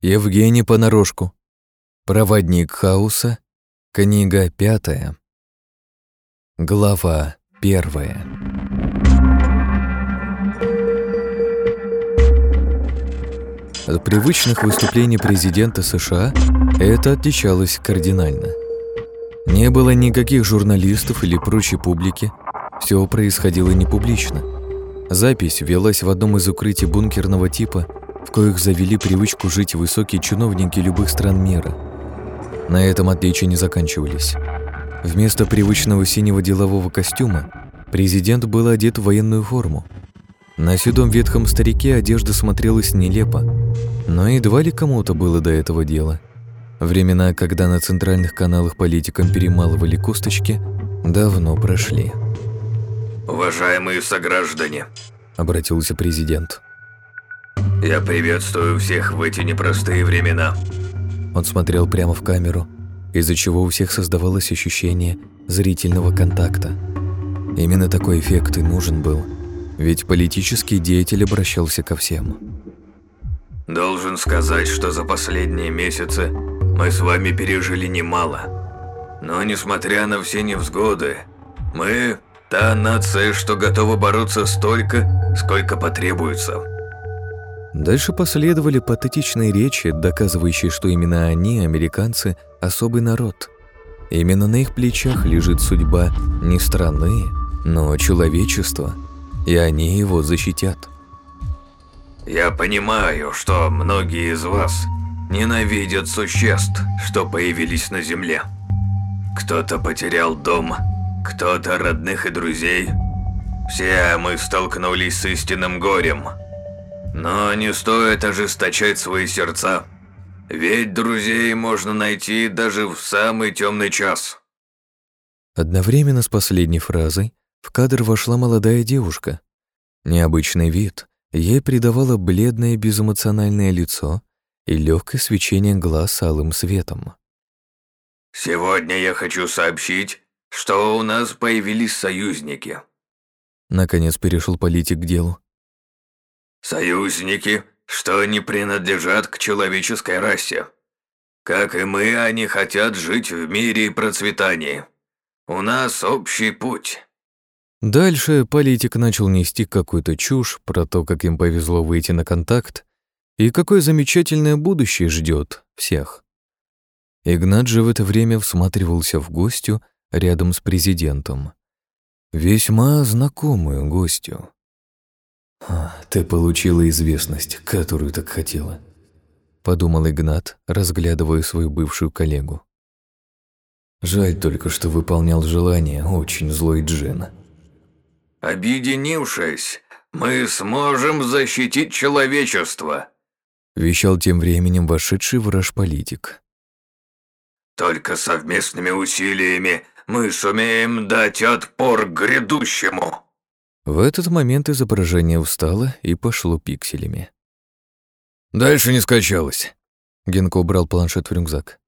Евгений Понарошку. Проводник хаоса. Книга пятая. Глава первая. От привычных выступлений президента США это отличалось кардинально. Не было никаких журналистов или прочей публики, все происходило не публично. Запись велась в одном из укрытий бункерного типа, в коих завели привычку жить высокие чиновники любых стран мира. На этом отличия не заканчивались. Вместо привычного синего делового костюма президент был одет в военную форму. На седом ветхом старике одежда смотрелась нелепо, но едва ли кому-то было до этого дела. Времена, когда на центральных каналах политикам перемалывали косточки, давно прошли. «Уважаемые сограждане», — обратился президент. «Я приветствую всех в эти непростые времена». Он смотрел прямо в камеру, из-за чего у всех создавалось ощущение зрительного контакта. Именно такой эффект и нужен был, ведь политический деятель обращался ко всем. «Должен сказать, что за последние месяцы мы с вами пережили немало. Но несмотря на все невзгоды, мы Та нация, что готова бороться столько, сколько потребуется. Дальше последовали патетичные речи, доказывающие, что именно они, американцы, особый народ. Именно на их плечах лежит судьба не страны, но человечества, и они его защитят. Я понимаю, что многие из вас ненавидят существ, что появились на Земле. Кто-то потерял дом, кто-то родных и друзей. Все мы столкнулись с истинным горем. Но не стоит ожесточать свои сердца. Ведь друзей можно найти даже в самый темный час. Одновременно с последней фразой в кадр вошла молодая девушка. Необычный вид ей придавало бледное безэмоциональное лицо и легкое свечение глаз алым светом. «Сегодня я хочу сообщить, что у нас появились союзники. Наконец перешел политик к делу. Союзники, что не принадлежат к человеческой расе. Как и мы, они хотят жить в мире и процветании. У нас общий путь. Дальше политик начал нести какую-то чушь про то, как им повезло выйти на контакт и какое замечательное будущее ждет всех. Игнат же в это время всматривался в гостю, рядом с президентом. Весьма знакомую гостью. «Ты получила известность, которую так хотела», — подумал Игнат, разглядывая свою бывшую коллегу. «Жаль только, что выполнял желание очень злой Джин». «Объединившись, мы сможем защитить человечество», — вещал тем временем вошедший враж политик. «Только совместными усилиями мы сумеем дать отпор грядущему». В этот момент изображение устало и пошло пикселями. «Дальше не скачалось». Генко убрал планшет в рюкзак.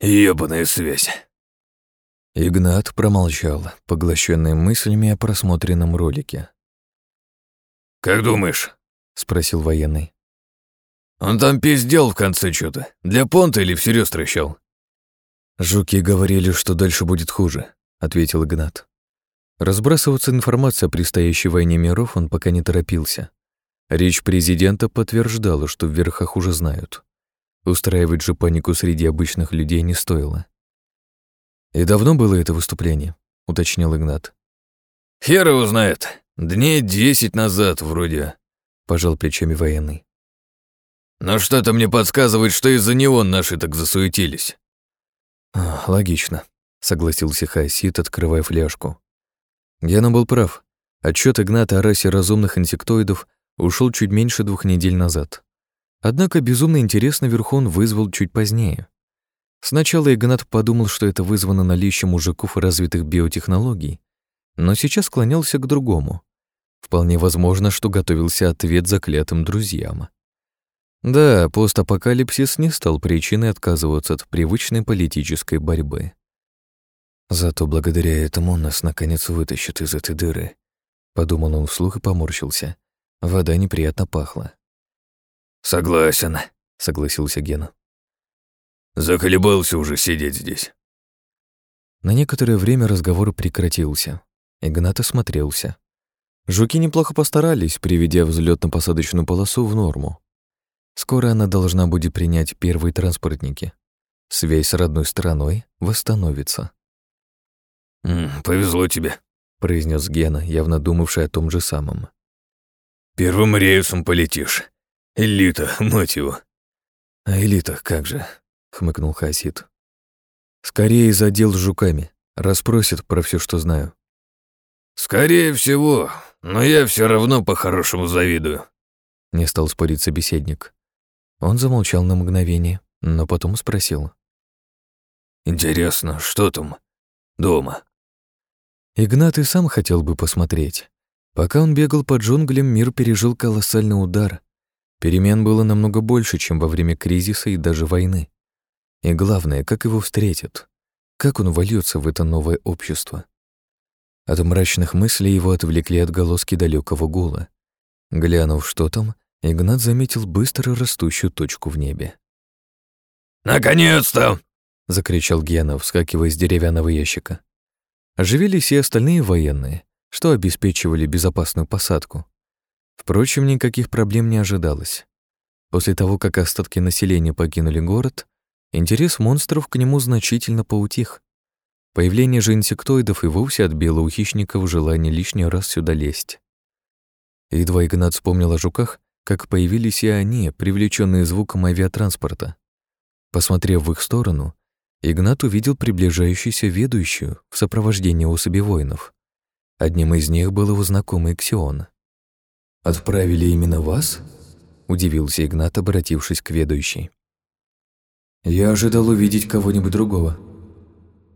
«Ёбаная связь». Игнат промолчал, поглощенный мыслями о просмотренном ролике. «Как думаешь?» — спросил военный. «Он там пиздел в конце что то Для понта или всерьез трещал?» «Жуки говорили, что дальше будет хуже», — ответил Игнат. Разбрасываться информацией о предстоящей войне миров он пока не торопился. Речь президента подтверждала, что в верхах уже знают. Устраивать же панику среди обычных людей не стоило. «И давно было это выступление?» — уточнил Игнат. «Хер его знает. Дней десять назад вроде», — пожал плечами военный. «Но что-то мне подсказывает, что из-за него наши так засуетились». «Логично», — согласился Хасид, открывая фляжку. Гена был прав. Отчет Игната о расе разумных инсектоидов ушел чуть меньше двух недель назад. Однако безумно интерес наверху он вызвал чуть позднее. Сначала Игнат подумал, что это вызвано наличием мужиков развитых биотехнологий, но сейчас склонялся к другому. Вполне возможно, что готовился ответ заклятым друзьям. Да, постапокалипсис не стал причиной отказываться от привычной политической борьбы. Зато благодаря этому нас наконец вытащат из этой дыры. Подумал он вслух и поморщился. Вода неприятно пахла. «Согласен», согласился Гена. Заколебался уже сидеть здесь. На некоторое время разговор прекратился. Игнат осмотрелся. Жуки неплохо постарались, приведя взлетно посадочную полосу в норму. Скоро она должна будет принять первые транспортники. Связь с родной стороной восстановится. «Повезло тебе», — произнес Гена, явно думавший о том же самом. «Первым рейсом полетишь. Элита, мать его». «А элита, как же?» — хмыкнул Хасид. «Скорее за дел с жуками. Расспросят про все, что знаю». «Скорее всего, но я все равно по-хорошему завидую», — не стал спорить собеседник. Он замолчал на мгновение, но потом спросил. «Интересно, что там дома?» Игнат и сам хотел бы посмотреть. Пока он бегал по джунглям, мир пережил колоссальный удар. Перемен было намного больше, чем во время кризиса и даже войны. И главное, как его встретят, как он вольется в это новое общество. От мрачных мыслей его отвлекли отголоски далекого гула. Глянув, что там, Игнат заметил быстро растущую точку в небе. «Наконец-то!» — закричал Гена, вскакивая из деревянного ящика. Оживились и остальные военные, что обеспечивали безопасную посадку. Впрочем, никаких проблем не ожидалось. После того, как остатки населения покинули город, интерес монстров к нему значительно поутих. Появление же инсектоидов и вовсе отбило у хищников желание лишний раз сюда лезть. Едва Игнат вспомнил о жуках, как появились и они, привлеченные звуком авиатранспорта. Посмотрев в их сторону, Игнат увидел приближающуюся ведущую в сопровождении особи воинов. Одним из них был его знакомый Ксион. «Отправили именно вас?» — удивился Игнат, обратившись к ведущей. «Я ожидал увидеть кого-нибудь другого».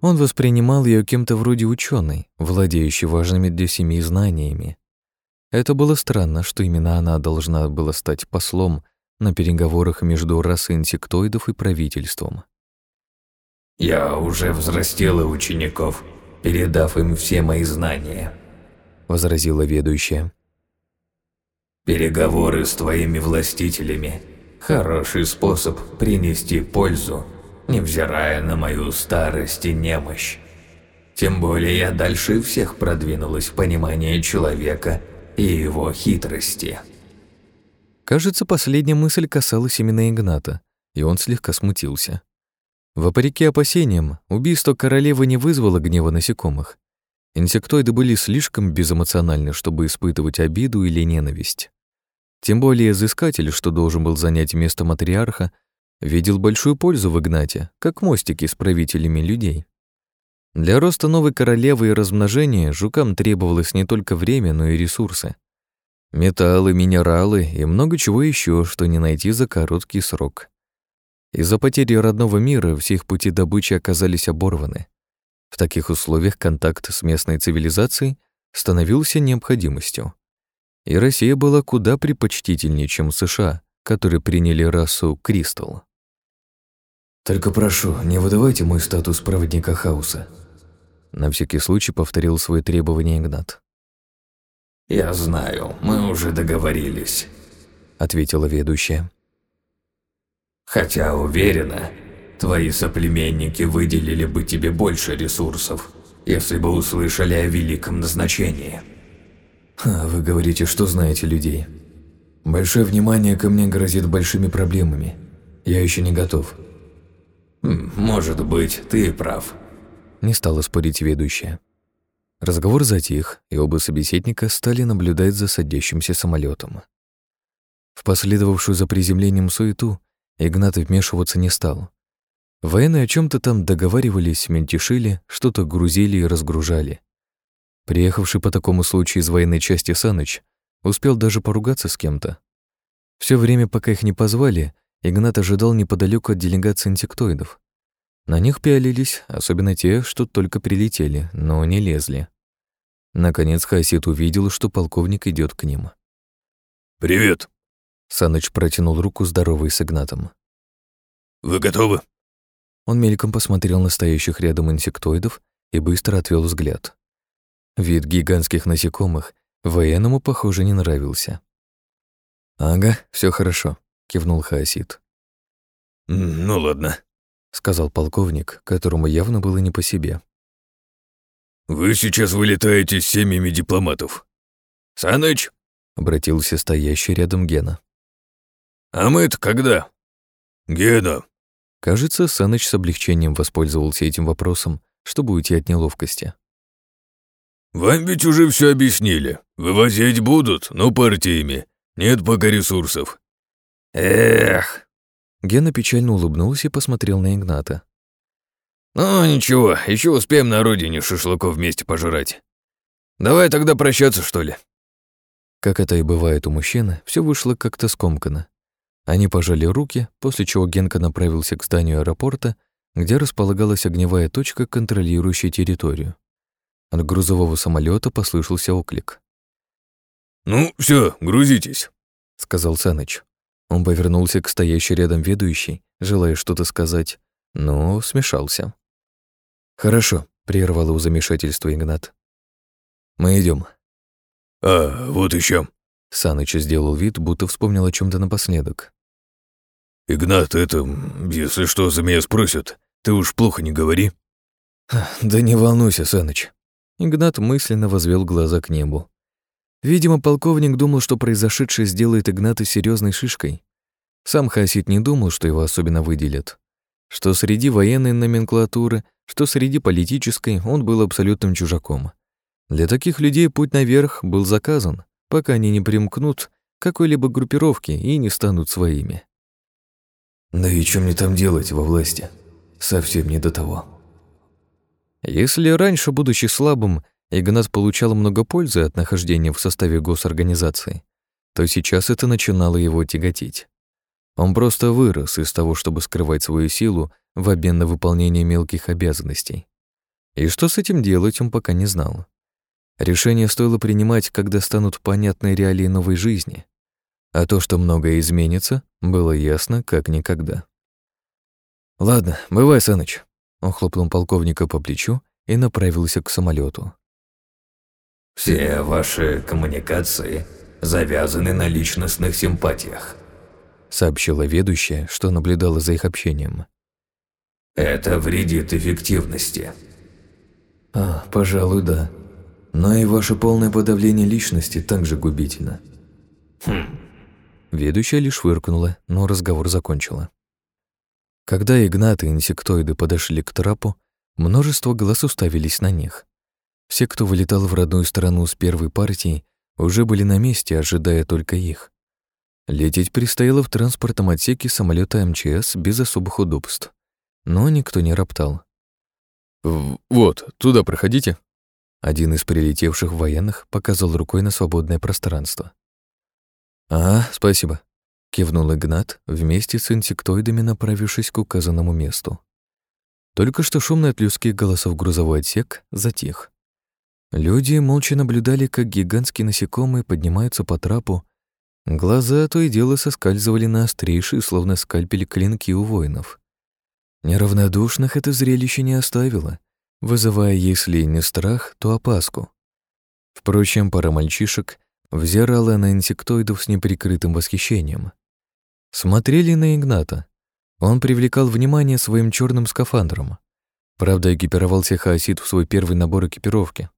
Он воспринимал ее кем-то вроде ученой, владеющей важными для семьи знаниями. Это было странно, что именно она должна была стать послом на переговорах между расой инсектоидов и правительством. «Я уже взрастила учеников, передав им все мои знания», — возразила ведущая. Переговоры с твоими властителями – хороший способ принести пользу, невзирая на мою старость и немощь. Тем более я дальше всех продвинулась в понимании человека и его хитрости. Кажется, последняя мысль касалась именно Игната, и он слегка смутился. Вопреки опасениям, убийство королевы не вызвало гнева насекомых. Инсектоиды были слишком безэмоциональны, чтобы испытывать обиду или ненависть. Тем более изыскатель, что должен был занять место матриарха, видел большую пользу в Игнате, как мостики с правителями людей. Для роста новой королевы и размножения жукам требовалось не только время, но и ресурсы. Металлы, минералы и много чего еще, что не найти за короткий срок. Из-за потери родного мира все их пути добычи оказались оборваны. В таких условиях контакт с местной цивилизацией становился необходимостью и Россия была куда предпочтительнее, чем США, которые приняли расу Кристалл. «Только прошу, не выдавайте мой статус проводника хаоса», на всякий случай повторил свои требования Игнат. «Я знаю, мы уже договорились», — ответила ведущая. «Хотя уверена, твои соплеменники выделили бы тебе больше ресурсов, если бы услышали о великом назначении». А вы говорите, что знаете людей. Большое внимание ко мне грозит большими проблемами. Я еще не готов. Может быть, ты прав. Не стала спорить ведущая. Разговор затих, и оба собеседника стали наблюдать за садящимся самолетом. В последовавшую за приземлением суету Игнат вмешиваться не стал. Военные о чем то там договаривались, ментишили, что-то грузили и разгружали. Приехавший по такому случаю из военной части Саныч успел даже поругаться с кем-то. Все время, пока их не позвали, Игнат ожидал неподалеку от делегации инсектоидов. На них пялились, особенно те, что только прилетели, но не лезли. Наконец Хасид увидел, что полковник идет к ним. «Привет!» Саныч протянул руку, здоровый с Игнатом. «Вы готовы?» Он мельком посмотрел на стоящих рядом инсектоидов и быстро отвел взгляд. Вид гигантских насекомых военному, похоже, не нравился. «Ага, все хорошо», — кивнул Хаосид. «Ну ладно», — сказал полковник, которому явно было не по себе. «Вы сейчас вылетаете с семьями дипломатов. Саныч?» — обратился стоящий рядом Гена. «А мы-то когда?» «Гена!» Кажется, Саныч с облегчением воспользовался этим вопросом, чтобы уйти от неловкости. «Вам ведь уже все объяснили. Вывозить будут, но партиями. Нет пока ресурсов». «Эх!» Гена печально улыбнулся и посмотрел на Игната. «Ну, ничего, еще успеем на родине шашлыков вместе пожрать. Давай тогда прощаться, что ли?» Как это и бывает у мужчин, все вышло как-то скомканно. Они пожали руки, после чего Генка направился к зданию аэропорта, где располагалась огневая точка, контролирующая территорию. От грузового самолета послышался оклик. «Ну, все, грузитесь», — сказал Саныч. Он повернулся к стоящей рядом ведущей, желая что-то сказать, но смешался. «Хорошо», — прервало у замешательства Игнат. «Мы идем. «А, вот еще. Саныч сделал вид, будто вспомнил о чем то напоследок. «Игнат, это, если что, за меня спросят, ты уж плохо не говори». «Да не волнуйся, Саныч». Игнат мысленно возвел глаза к небу. Видимо, полковник думал, что произошедшее сделает Игната серьезной шишкой. Сам Хасид не думал, что его особенно выделят. Что среди военной номенклатуры, что среди политической, он был абсолютным чужаком. Для таких людей путь наверх был заказан, пока они не примкнут к какой-либо группировке и не станут своими. Да и что мне там делать во власти? Совсем не до того. Если раньше, будучи слабым, Игнат получал много пользы от нахождения в составе госорганизации, то сейчас это начинало его тяготить. Он просто вырос из того, чтобы скрывать свою силу в обмен на выполнение мелких обязанностей. И что с этим делать, он пока не знал. Решение стоило принимать, когда станут понятны реалии новой жизни. А то, что многое изменится, было ясно как никогда. «Ладно, бывай, Саныч», — он хлопнул полковника по плечу и направился к самолету. «Все ваши коммуникации завязаны на личностных симпатиях», — сообщила ведущая, что наблюдала за их общением. «Это вредит эффективности». «А, пожалуй, да. Но и ваше полное подавление личности также губительно». «Хм, Ведущая лишь выркнула, но разговор закончила. Когда Игнат и инсектоиды подошли к трапу, множество глаз уставились на них. Все, кто вылетал в родную страну с первой партией, уже были на месте, ожидая только их. Лететь предстояло в транспортном отсеке самолета МЧС без особых удобств. Но никто не роптал. «Вот, туда проходите». Один из прилетевших военных показал рукой на свободное пространство. «А, спасибо», — кивнул Игнат, вместе с инсектоидами направившись к указанному месту. Только что шумный от людских голосов грузовой отсек затих. Люди молча наблюдали, как гигантские насекомые поднимаются по трапу. Глаза то и дело соскальзывали на острейшие, словно скальпели клинки у воинов. Неравнодушных это зрелище не оставило, вызывая, если не страх, то опаску. Впрочем, пара мальчишек взирала на инсектоидов с неприкрытым восхищением. Смотрели на Игната. Он привлекал внимание своим черным скафандром. Правда, экипировался Хаосид в свой первый набор экипировки.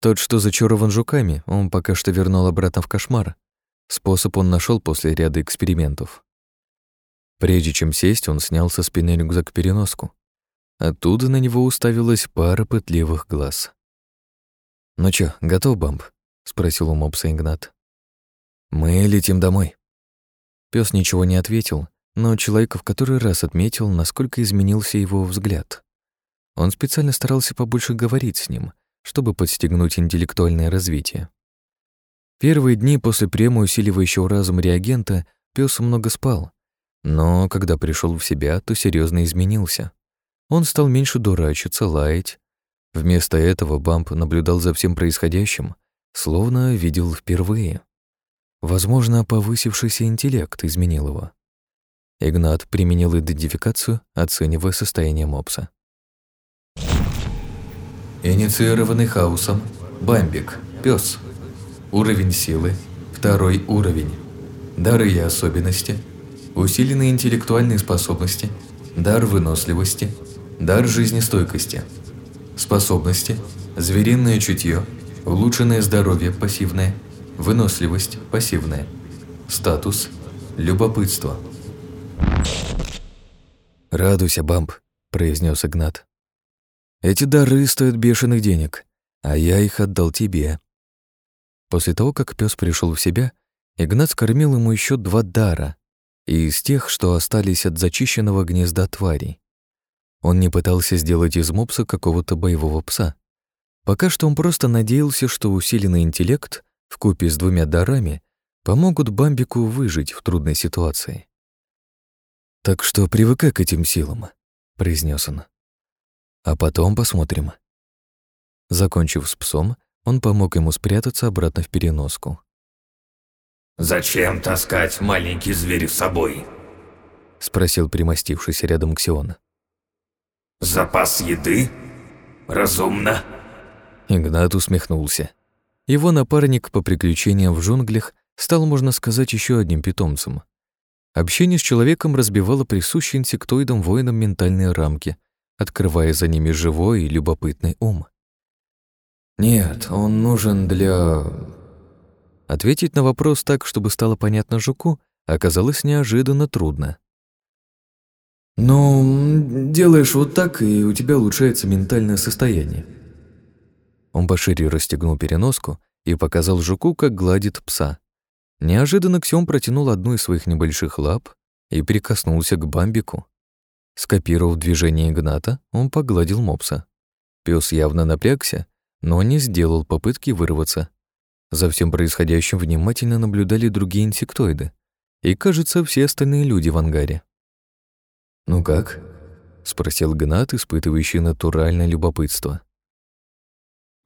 Тот, что зачарован жуками, он пока что вернул обратно в кошмар. Способ он нашел после ряда экспериментов. Прежде чем сесть, он снял со спины рюкзак-переноску. Оттуда на него уставилась пара пытливых глаз. «Ну чё, готов, Бамб?» — спросил у мопса Игнат. «Мы летим домой». Пёс ничего не ответил, но человек в который раз отметил, насколько изменился его взгляд. Он специально старался побольше говорить с ним, чтобы подстегнуть интеллектуальное развитие. Первые дни после приема усиливающего разум реагента пес много спал, но когда пришел в себя, то серьезно изменился. Он стал меньше дурачиться, лаять. Вместо этого Бамп наблюдал за всем происходящим, словно видел впервые. Возможно, повысившийся интеллект изменил его. Игнат применил идентификацию, оценивая состояние мопса. Инициированный хаосом. Бамбик. Пес. Уровень силы. Второй уровень. Дары и особенности. усиленные интеллектуальные способности, дар выносливости, дар жизнестойкости, способности, звериное чутье, улучшенное здоровье пассивное, выносливость пассивная, статус, любопытство. «Радуйся, Бамп», — произнес Игнат. «Эти дары стоят бешеных денег, а я их отдал тебе». После того, как пес пришел в себя, Игнат скормил ему еще два дара, из тех, что остались от зачищенного гнезда тварей. Он не пытался сделать из мопса какого-то боевого пса. Пока что он просто надеялся, что усиленный интеллект в купе с двумя дарами помогут Бамбику выжить в трудной ситуации. «Так что привыкай к этим силам», — произнес он. «А потом посмотрим». Закончив с псом, он помог ему спрятаться обратно в переноску. «Зачем таскать маленький зверь с собой?» — спросил примостившийся рядом Ксион. «Запас еды? Разумно?» Игнат усмехнулся. Его напарник по приключениям в джунглях стал, можно сказать, еще одним питомцем. Общение с человеком разбивало присущие инсектоидам воинам ментальные рамки, открывая за ними живой и любопытный ум. «Нет, он нужен для Ответить на вопрос так, чтобы стало понятно жуку, оказалось неожиданно трудно. «Ну, делаешь вот так, и у тебя улучшается ментальное состояние». Он пошире расстегнул переноску и показал жуку, как гладит пса. Неожиданно Ксём протянул одну из своих небольших лап и прикоснулся к бамбику. Скопировав движение Игната, он погладил мопса. Пес явно напрягся, но не сделал попытки вырваться. За всем происходящим внимательно наблюдали другие инсектоиды и, кажется, все остальные люди в ангаре. «Ну как?» — спросил Гнат, испытывающий натуральное любопытство.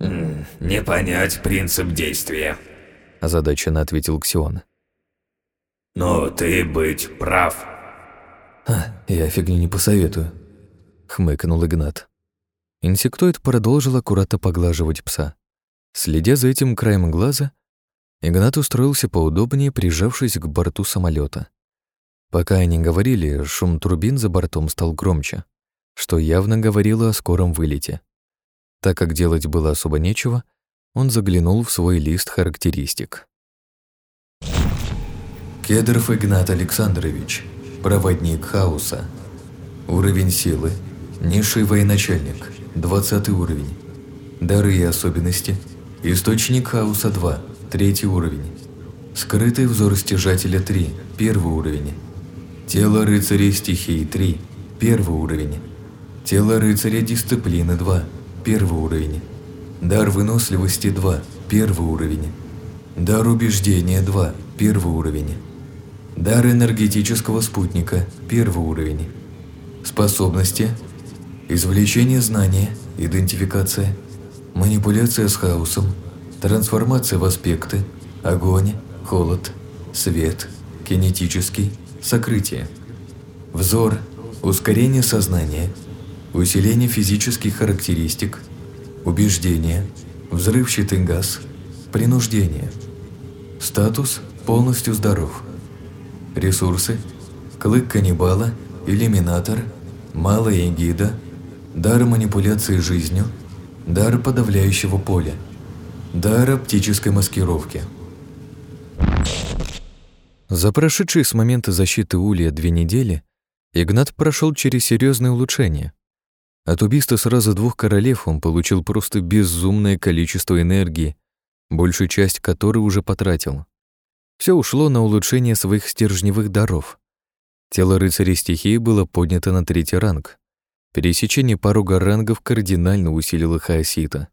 «Не понять принцип действия», — озадаченно ответил Ксион. «Но ты быть прав». «А, я фигню не посоветую», — хмыкнул Игнат. Инсектоид продолжил аккуратно поглаживать пса. Следя за этим краем глаза, Игнат устроился поудобнее, прижавшись к борту самолета. Пока они говорили, шум турбин за бортом стал громче, что явно говорило о скором вылете. Так как делать было особо нечего, он заглянул в свой лист характеристик. Кедров Игнат Александрович, проводник хаоса. Уровень силы. Низший военачальник. 20 уровень. Дары и особенности – Источник хаоса 2, третий уровень. Скрытый взор стяжателя 3, первый уровень. Тело рыцаря стихии 3, первый уровень. Тело рыцаря дисциплины 2, первый уровень. Дар выносливости 2, первый уровень. Дар убеждения 2, первый уровень. Дар энергетического спутника, первый уровень. Способности. Извлечение знания, идентификация – манипуляция с хаосом, трансформация в аспекты, огонь, холод, свет, кинетический, сокрытие, взор, ускорение сознания, усиление физических характеристик, убеждение, взрывчатый газ, принуждение. Статус полностью здоров. Ресурсы – клык каннибала, иллюминатор, малая эгида, дар манипуляции жизнью – Дар подавляющего поля. Дар оптической маскировки. За прошедшие с момента защиты Улья две недели Игнат прошел через серьезные улучшения. От убийства сразу двух королев он получил просто безумное количество энергии, большую часть которой уже потратил. Все ушло на улучшение своих стержневых даров. Тело рыцаря стихии было поднято на третий ранг. Пересечение порога рангов кардинально усилило хаосита.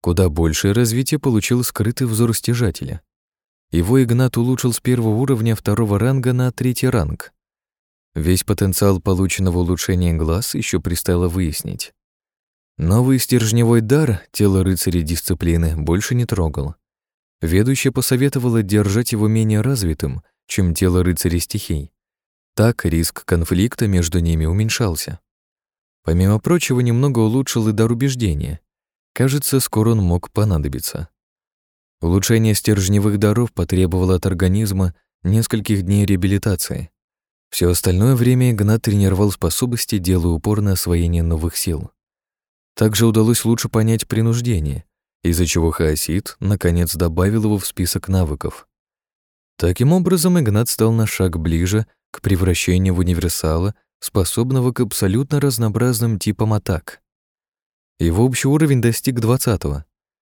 Куда большее развитие получил скрытый взор стяжателя. Его Игнат улучшил с первого уровня второго ранга на третий ранг. Весь потенциал полученного улучшения глаз еще предстояло выяснить. Новый стержневой дар тело рыцаря дисциплины больше не трогал. Ведущая посоветовала держать его менее развитым, чем тело рыцаря стихий. Так риск конфликта между ними уменьшался. Помимо прочего, немного улучшил и дар убеждения. Кажется, скоро он мог понадобиться. Улучшение стержневых даров потребовало от организма нескольких дней реабилитации. Все остальное время Игнат тренировал способности, делая упор на освоение новых сил. Также удалось лучше понять принуждение, из-за чего Хаосид наконец добавил его в список навыков. Таким образом, Игнат стал на шаг ближе к превращению в универсала, способного к абсолютно разнообразным типам атак. Его общий уровень достиг 20-го.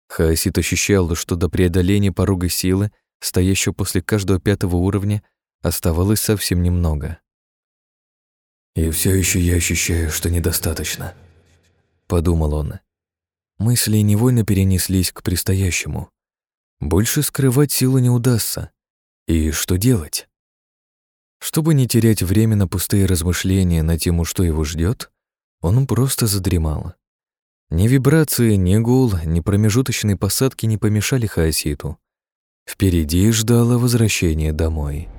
Хаосид ощущал, что до преодоления порога силы, стоящего после каждого пятого уровня, оставалось совсем немного. «И все еще я ощущаю, что недостаточно», — подумал он. Мысли невольно перенеслись к предстоящему. Больше скрывать силу не удастся. И что делать? Чтобы не терять время на пустые размышления на тему, что его ждет, он просто задремал. Ни вибрации, ни гул, ни промежуточные посадки не помешали Хаоситу. Впереди ждало возвращение домой.